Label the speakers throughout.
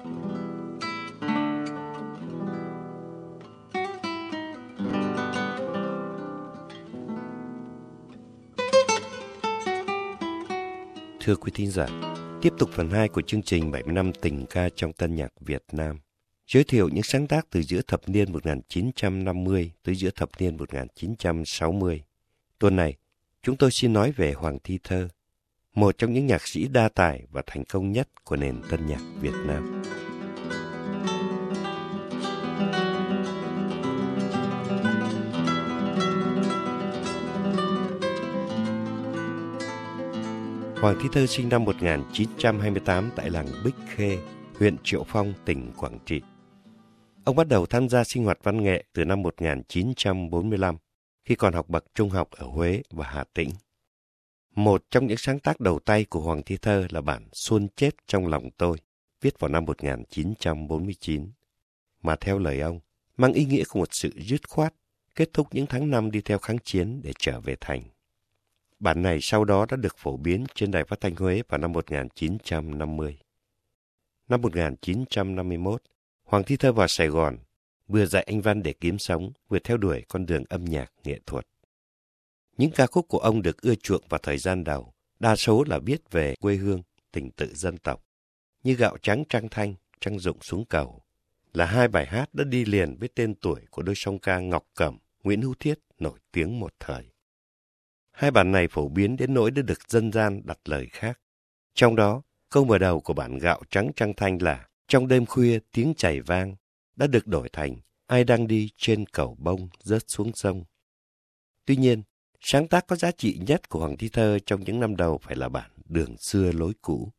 Speaker 1: Thưa quý thính giả, tiếp tục phần 2 của chương trình 70 năm tình ca trong tân nhạc Việt Nam. Giới thiệu những sáng tác từ giữa thập niên 1950 tới giữa thập niên 1960. Tuần này, chúng tôi xin nói về Hoàng Thi Thơ, một trong những nhạc sĩ đa tài và thành công nhất của nền tân nhạc Việt Nam. Hoàng Thi Thơ sinh năm 1928 tại làng Bích Khê, huyện Triệu Phong, tỉnh Quảng Trị. Ông bắt đầu tham gia sinh hoạt văn nghệ từ năm 1945, khi còn học bậc trung học ở Huế và Hà Tĩnh. Một trong những sáng tác đầu tay của Hoàng Thi Thơ là bản Xuân chết trong lòng tôi, viết vào năm 1949, mà theo lời ông, mang ý nghĩa của một sự dứt khoát, kết thúc những tháng năm đi theo kháng chiến để trở về thành. Bản này sau đó đã được phổ biến trên Đài Phát thanh Huế vào năm 1950. Năm 1951, Hoàng Thi Thơ vào Sài Gòn, vừa dạy anh Văn để kiếm sống, vừa theo đuổi con đường âm nhạc nghệ thuật. Những ca khúc của ông được ưa chuộng vào thời gian đầu, đa số là viết về quê hương, tình tự dân tộc, như Gạo trắng trăng thanh, trăng rụng xuống cầu, là hai bài hát đã đi liền với tên tuổi của đôi song ca Ngọc Cẩm, Nguyễn Hữu Thiết nổi tiếng một thời. Hai bản này phổ biến đến nỗi đã được dân gian đặt lời khác. Trong đó, câu mở đầu của bản gạo trắng trăng thanh là Trong đêm khuya tiếng chảy vang đã được đổi thành Ai đang đi trên cầu bông rớt xuống sông. Tuy nhiên, sáng tác có giá trị nhất của Hoàng Thi Thơ trong những năm đầu phải là bản Đường xưa lối cũ.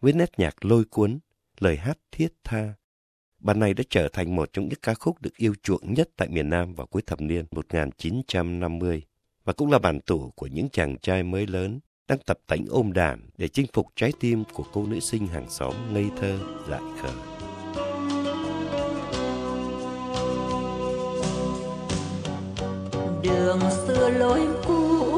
Speaker 1: Với nét nhạc lôi cuốn, lời hát thiết tha, bản này đã trở thành một trong những ca khúc được yêu chuộng nhất tại miền Nam vào cuối thập niên 1950 và cũng là bản tủ của những chàng trai mới lớn đang tập tễnh ôm đàn để chinh phục trái tim của cô nữ sinh hàng xóm ngây thơ dại khờ.
Speaker 2: Đường xưa lối cũ.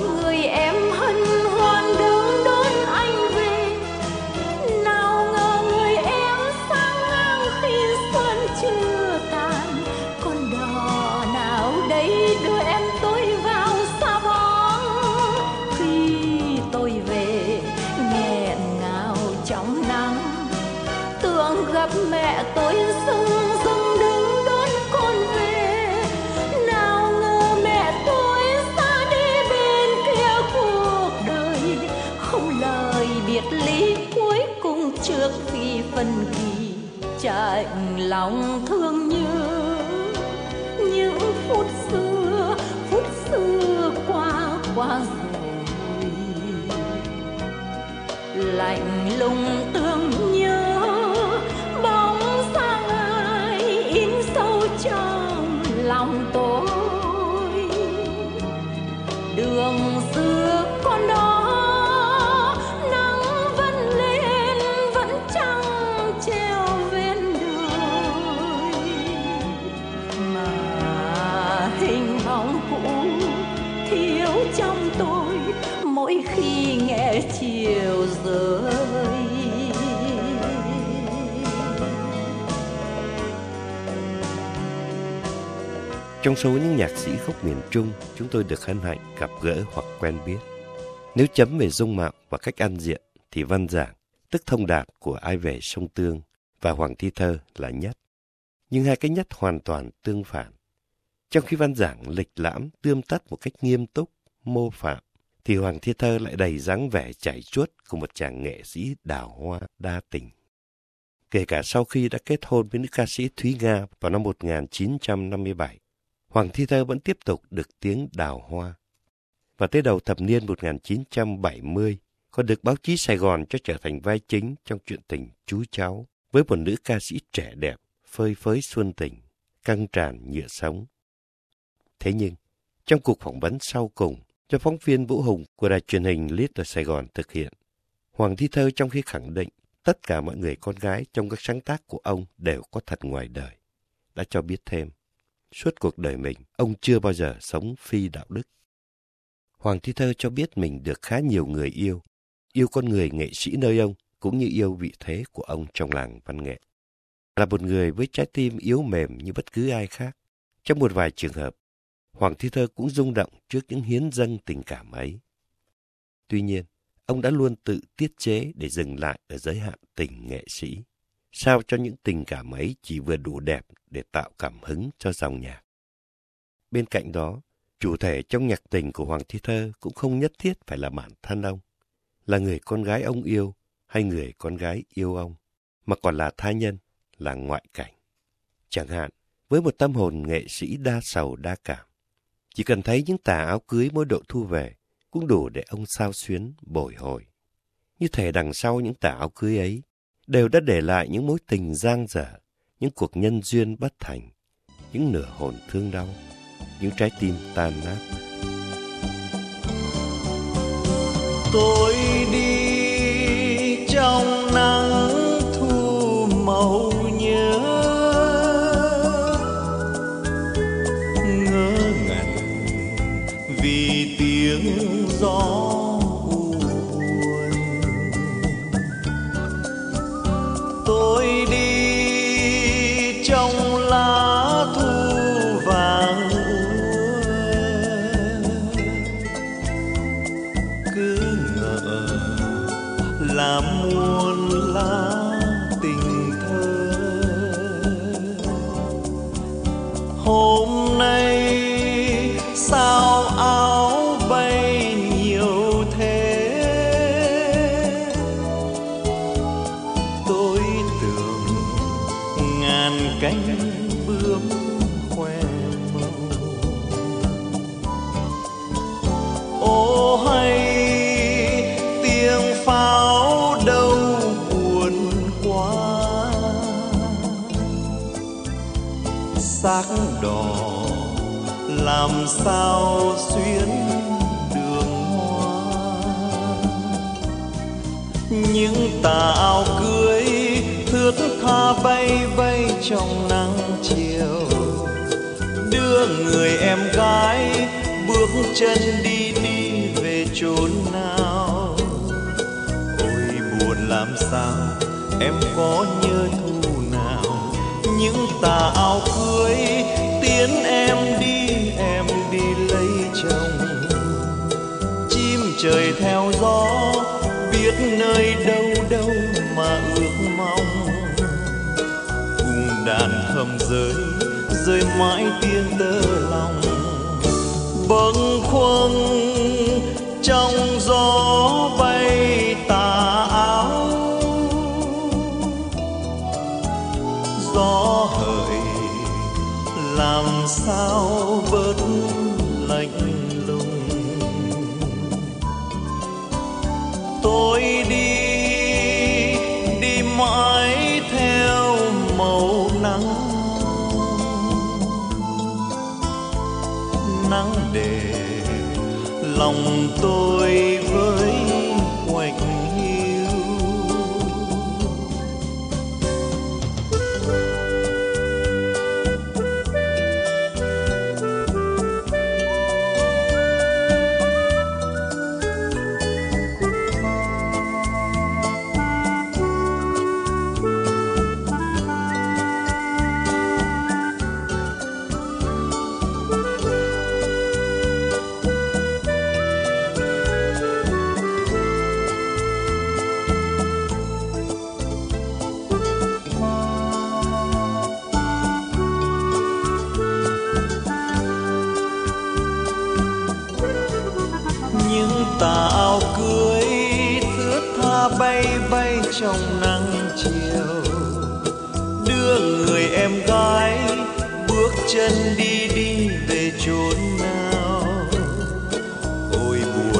Speaker 2: Người em lòng thương nhớ những phút xưa phút xưa qua qua rồi. Lạnh lùng tương Trong
Speaker 1: số những nhạc sĩ khúc miền Trung, chúng tôi được hân hạnh gặp gỡ hoặc quen biết. Nếu chấm về dung mạo và cách ăn diện, thì Văn Giảng, tức thông đạt của Ai về sông Tương và Hoàng Thi Thơ là nhất. Nhưng hai cái nhất hoàn toàn tương phản. Trong khi Văn Giảng lịch lãm, tươm tất một cách nghiêm túc, mô phạm, thì Hoàng Thi Thơ lại đầy dáng vẻ chảy chuốt của một chàng nghệ sĩ đào hoa đa tình. Kể cả sau khi đã kết hôn với nữ ca sĩ Thúy Nga vào năm 1957, Hoàng Thi Thơ vẫn tiếp tục được tiếng đào hoa. Và tới đầu thập niên 1970, còn được báo chí Sài Gòn cho trở thành vai chính trong chuyện tình chú cháu với một nữ ca sĩ trẻ đẹp, phơi phới xuân tình, căng tràn nhựa sống. Thế nhưng, trong cuộc phỏng vấn sau cùng cho phóng viên Vũ Hùng của đài truyền hình Little Sài Gòn thực hiện, Hoàng Thi Thơ trong khi khẳng định tất cả mọi người con gái trong các sáng tác của ông đều có thật ngoài đời, đã cho biết thêm Suốt cuộc đời mình, ông chưa bao giờ sống phi đạo đức. Hoàng Thi Thơ cho biết mình được khá nhiều người yêu, yêu con người nghệ sĩ nơi ông, cũng như yêu vị thế của ông trong làng văn nghệ. Là một người với trái tim yếu mềm như bất cứ ai khác. Trong một vài trường hợp, Hoàng Thi Thơ cũng rung động trước những hiến dâng tình cảm ấy. Tuy nhiên, ông đã luôn tự tiết chế để dừng lại ở giới hạn tình nghệ sĩ sao cho những tình cảm ấy chỉ vừa đủ đẹp để tạo cảm hứng cho dòng nhạc. Bên cạnh đó, chủ thể trong nhạc tình của Hoàng Thi Thơ cũng không nhất thiết phải là bản thân ông, là người con gái ông yêu hay người con gái yêu ông, mà còn là tha nhân, là ngoại cảnh. Chẳng hạn, với một tâm hồn nghệ sĩ đa sầu đa cảm, chỉ cần thấy những tà áo cưới mỗi độ thu về cũng đủ để ông sao xuyến, bồi hồi. Như thể đằng sau những tà áo cưới ấy đều đã để lại những mối tình giang dở, những cuộc nhân duyên bất thành, những nửa hồn thương đau, những trái tim tan nát.
Speaker 3: Tôi đi 在 làm sao xuyên đường hoa? Những tà áo cưới thướt tha bay bay trong nắng chiều. Đưa người em gái bước chân đi đi về chốn nào. Ôi, buồn làm sao em có nhớ thương những tà áo cưới, tiến em đi em đi lấy chồng. Chim trời theo gió, biết nơi đâu đâu mà ước mong. Cùng đàn thầm rơi rơi mãi tiếng tơ lòng. Bâng khuâng trong làm sao bớt lạnh lùng? tôi đi đi mãi theo màu nắng nắng để lòng tôi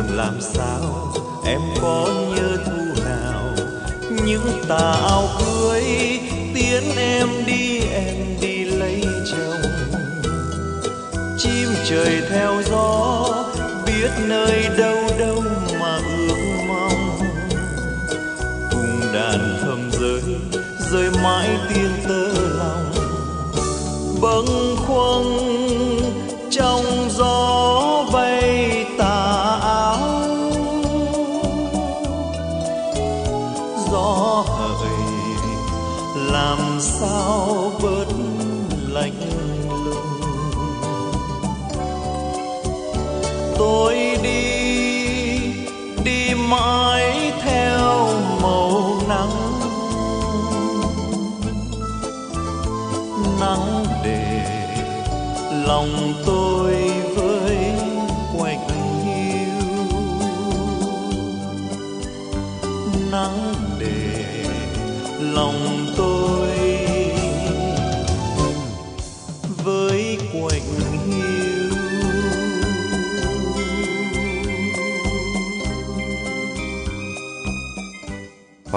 Speaker 3: ôi làm sao em có nhớ thu nào. Những tà áo cưới tiến em đi em đi lấy chồng. Chim trời theo gió, biết nơi đâu đâu mà ước mong. Cùng đàn thầm rơi rơi mãi tiếng tơ lòng. Bâng khuâng mãi theo màu nắng. Nắng để lòng tôi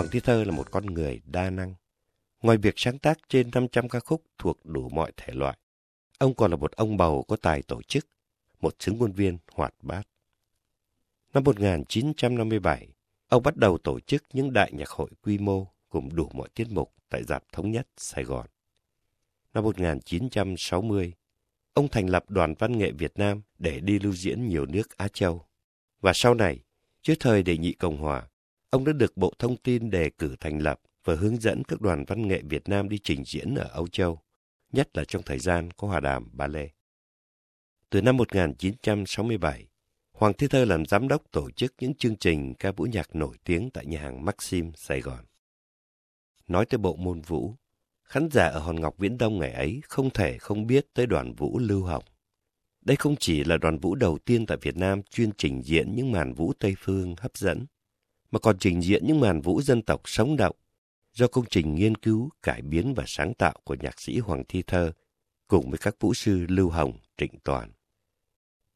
Speaker 1: Đặng Thi Thơ là một con người đa năng. Ngoài việc sáng tác trên 500 ca khúc thuộc đủ mọi thể loại, ông còn là một ông bầu có tài tổ chức, một chứng ngôn viên hoạt bát. Năm 1957, ông bắt đầu tổ chức những đại nhạc hội quy mô cùng đủ mọi tiết mục tại Giạp Thống Nhất, Sài Gòn. Năm 1960, ông thành lập Đoàn Văn nghệ Việt Nam để đi lưu diễn nhiều nước Á Châu. Và sau này, trước thời đề nghị Cộng Hòa, ông đã được Bộ Thông tin đề cử thành lập và hướng dẫn các đoàn văn nghệ Việt Nam đi trình diễn ở Âu Châu, nhất là trong thời gian có hòa đàm ba lê. Từ năm 1967, Hoàng Thi Thơ làm giám đốc tổ chức những chương trình ca vũ nhạc nổi tiếng tại nhà hàng Maxim, Sài Gòn. Nói tới bộ môn vũ, khán giả ở Hòn Ngọc Viễn Đông ngày ấy không thể không biết tới đoàn vũ Lưu Hồng. Đây không chỉ là đoàn vũ đầu tiên tại Việt Nam chuyên trình diễn những màn vũ Tây Phương hấp dẫn, mà còn trình diễn những màn vũ dân tộc sống động do công trình nghiên cứu, cải biến và sáng tạo của nhạc sĩ Hoàng Thi Thơ cùng với các vũ sư Lưu Hồng, Trịnh Toàn.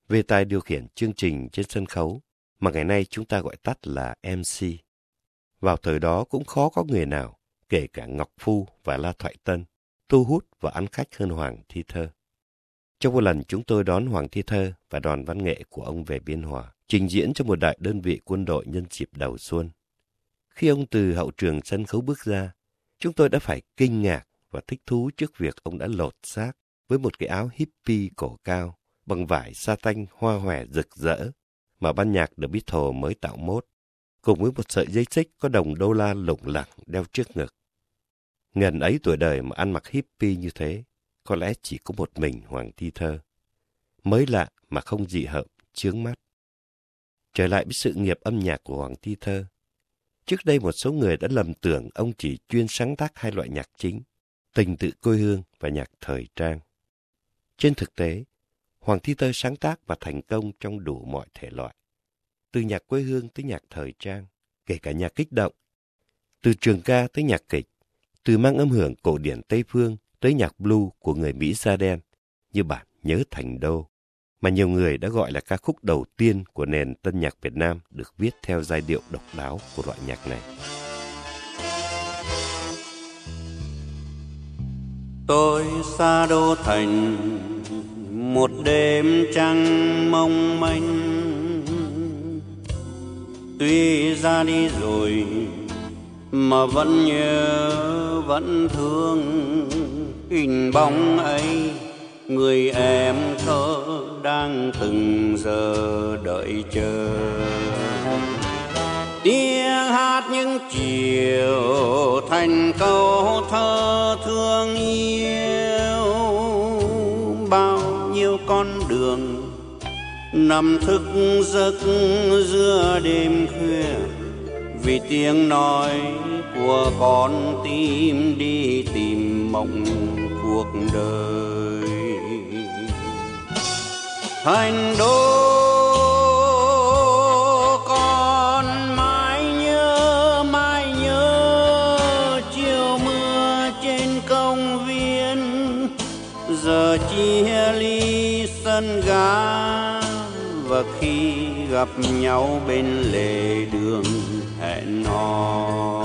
Speaker 1: Về tài điều khiển chương trình trên sân khấu mà ngày nay chúng ta gọi tắt là MC. Vào thời đó cũng khó có người nào, kể cả Ngọc Phu và La Thoại Tân, thu hút và ăn khách hơn Hoàng Thi Thơ. Trong một lần chúng tôi đón Hoàng Thi Thơ và đoàn văn nghệ của ông về Biên Hòa, trình diễn cho một đại đơn vị quân đội nhân dịp đầu xuân. Khi ông từ hậu trường sân khấu bước ra, chúng tôi đã phải kinh ngạc và thích thú trước việc ông đã lột xác với một cái áo hippie cổ cao bằng vải sa tanh hoa hòe rực rỡ mà ban nhạc The Beatles mới tạo mốt, cùng với một sợi dây xích có đồng đô la lủng lẳng đeo trước ngực. Ngần ấy tuổi đời mà ăn mặc hippie như thế, có lẽ chỉ có một mình Hoàng Thi Thơ. Mới lạ mà không dị hợm, chướng mắt. Trở lại với sự nghiệp âm nhạc của Hoàng Thi Thơ. Trước đây một số người đã lầm tưởng ông chỉ chuyên sáng tác hai loại nhạc chính, tình tự quê hương và nhạc thời trang. Trên thực tế, Hoàng Thi Thơ sáng tác và thành công trong đủ mọi thể loại. Từ nhạc quê hương tới nhạc thời trang, kể cả nhạc kích động. Từ trường ca tới nhạc kịch, từ mang âm hưởng cổ điển Tây Phương tới nhạc blue của người Mỹ da đen, như bản Nhớ Thành Đô, mà nhiều người đã gọi là ca khúc đầu tiên của nền tân nhạc Việt Nam được viết theo giai điệu độc đáo của loại nhạc này.
Speaker 4: Tôi xa đô thành, một đêm trăng mong manh. Tuy ra đi rồi, mà vẫn nhớ, vẫn thương. Hình bóng ấy, người em thơ đang từng giờ đợi chờ. Tiếng hát những chiều thành câu thơ thương yêu. Bao nhiêu con đường nằm thức giấc giữa đêm khuya. Vì tiếng nói của con tim đi tìm mộng cuộc đời thành đô con mãi nhớ mãi nhớ chiều mưa trên công viên. Giờ chia ly sân ga và khi gặp nhau bên lề đường hẹn hò.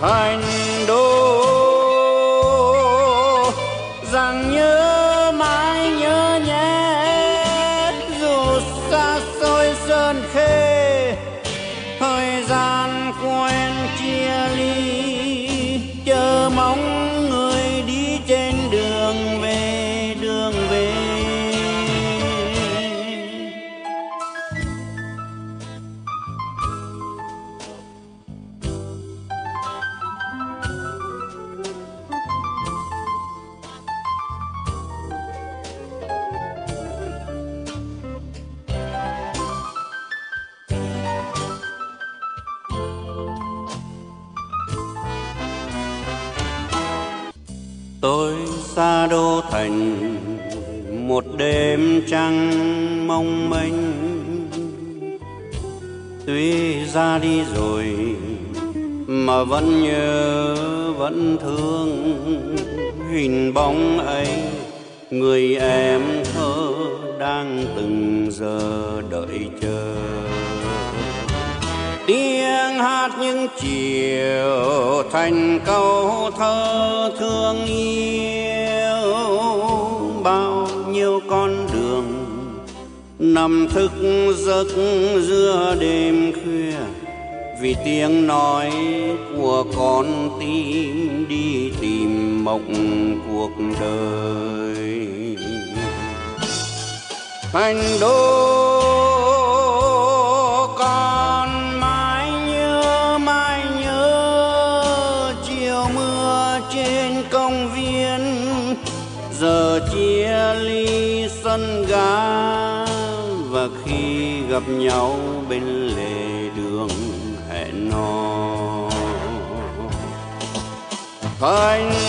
Speaker 4: Thành đô thành một đêm trăng mong manh. Tuy ra đi rồi mà vẫn nhớ, vẫn thương hình bóng ấy. Người em thơ đang từng giờ đợi chờ. Tiếng hát những chiều thành câu thơ thương yêu. Nằm thức giấc giữa đêm khuya, vì tiếng nói của con tim đi tìm mộng cuộc đời. Thành đô con mãi nhớ mãi nhớ chiều mưa trên công viên. Giờ chia ly sân ga gặp nhau bên lề đường hẹn hò. Thành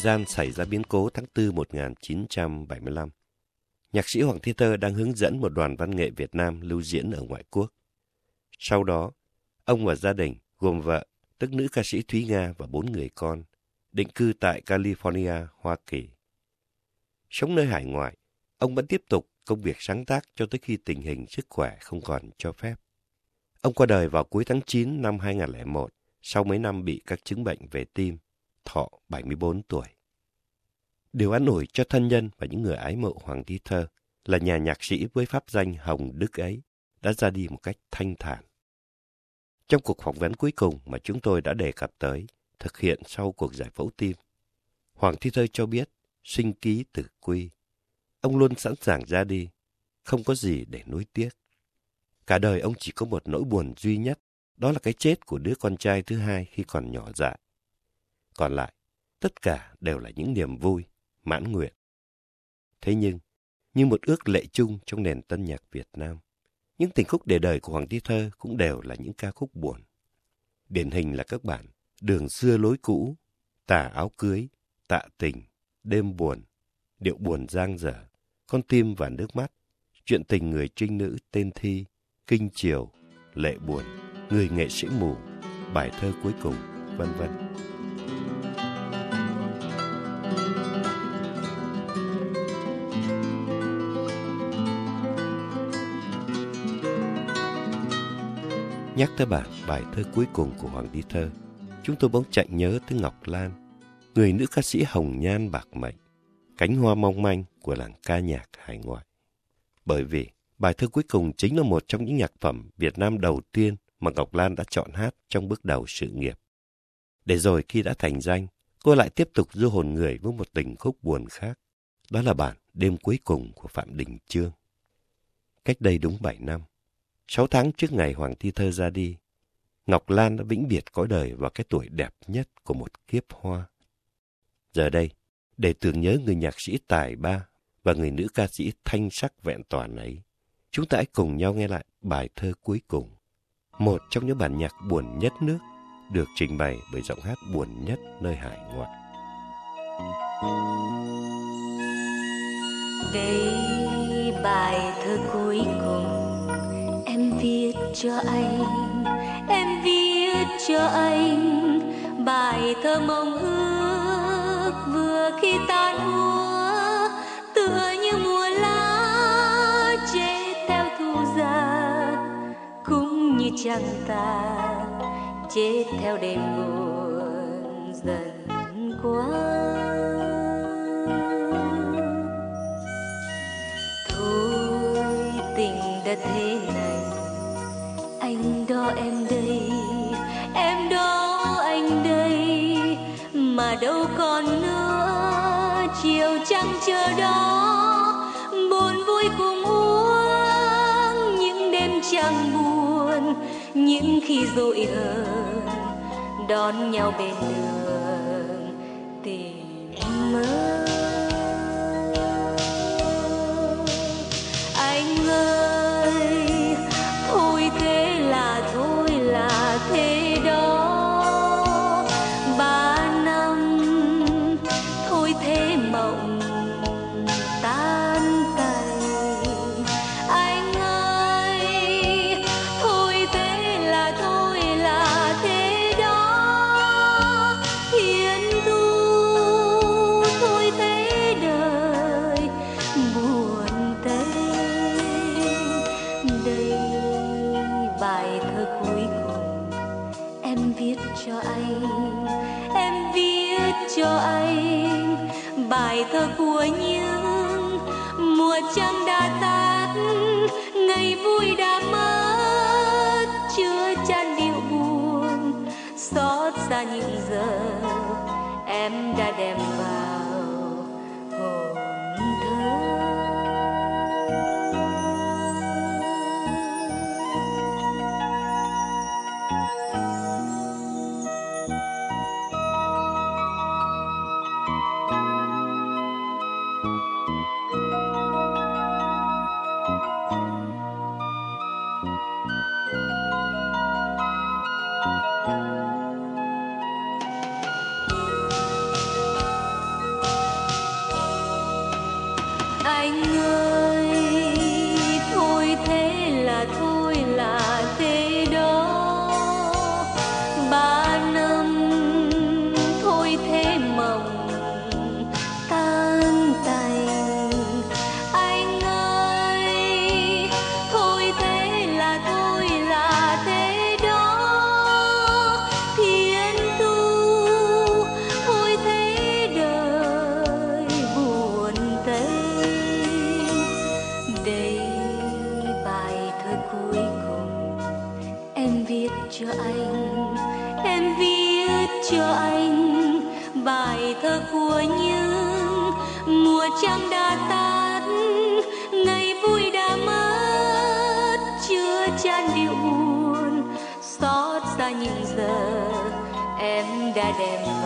Speaker 4: gian
Speaker 1: xảy ra biến cố tháng 4 1975, nhạc sĩ Hoàng Thiên Tơ đang hướng dẫn một đoàn văn nghệ Việt Nam lưu diễn ở ngoại quốc. Sau đó, ông và gia đình gồm vợ, tức nữ ca sĩ Thúy Nga và bốn người con, định cư tại California, Hoa Kỳ. Sống nơi hải ngoại, ông vẫn tiếp tục công việc sáng tác cho tới khi tình hình sức khỏe không còn cho phép. Ông qua đời vào cuối tháng 9 năm 2001, sau mấy năm bị các chứng bệnh về tim, thọ 74 tuổi. Điều an ủi cho thân nhân và những người ái mộ Hoàng Thi Thơ là nhà nhạc sĩ với pháp danh Hồng Đức ấy đã ra đi một cách thanh thản. Trong cuộc phỏng vấn cuối cùng mà chúng tôi đã đề cập tới, thực hiện sau cuộc giải phẫu tim, Hoàng Thi Thơ cho biết, sinh ký tử quy. Ông luôn sẵn sàng ra đi, không có gì để nuối tiếc. Cả đời ông chỉ có một nỗi buồn duy nhất, đó là cái chết của đứa con trai thứ hai khi còn nhỏ dại. Còn lại, tất cả đều là những niềm vui, mãn nguyện. Thế nhưng, như một ước lệ chung trong nền tân nhạc Việt Nam, những tình khúc để đời của Hoàng Thi Thơ cũng đều là những ca khúc buồn. Điển hình là các bản Đường xưa lối cũ, Tà áo cưới, Tạ tình, Đêm buồn, Điệu buồn giang dở, Con tim và nước mắt, Chuyện tình người trinh nữ tên Thi, Kinh chiều, Lệ buồn, Người nghệ sĩ mù, Bài thơ cuối cùng, vân vân. Nhắc tới bản bài thơ cuối cùng của Hoàng Đi Thơ, chúng tôi bỗng chạy nhớ tới Ngọc Lan, người nữ ca sĩ hồng nhan bạc mệnh, cánh hoa mong manh của làng ca nhạc hải ngoại. Bởi vì bài thơ cuối cùng chính là một trong những nhạc phẩm Việt Nam đầu tiên mà Ngọc Lan đã chọn hát trong bước đầu sự nghiệp. Để rồi khi đã thành danh, cô lại tiếp tục du hồn người với một tình khúc buồn khác. Đó là bản Đêm cuối cùng của Phạm Đình Trương. Cách đây đúng 7 năm, Sáu tháng trước ngày Hoàng Thi Thơ ra đi, Ngọc Lan đã vĩnh biệt cõi đời vào cái tuổi đẹp nhất của một kiếp hoa. Giờ đây, để tưởng nhớ người nhạc sĩ tài ba và người nữ ca sĩ thanh sắc vẹn toàn ấy, chúng ta hãy cùng nhau nghe lại bài thơ cuối cùng. Một trong những bản nhạc buồn nhất nước được trình bày bởi giọng hát buồn nhất nơi hải ngoại.
Speaker 5: đây bài thơ cuối cùng cho anh, em viết cho anh bài thơ mong ước vừa khi tan úa, tựa như mùa lá chết theo thu già cũng như chàng ta chết theo đêm buồn dần qua. Thôi tình đã thế mà đâu còn nữa. Chiều trăng chờ đó, buồn vui cùng uống. Những đêm trăng buồn, những khi dội hờn, đón nhau bên đường tìm mơ. Trăng đã tắt, ngày vui đã mất, chưa chan điệu buồn, xót xa những giờ em đã đem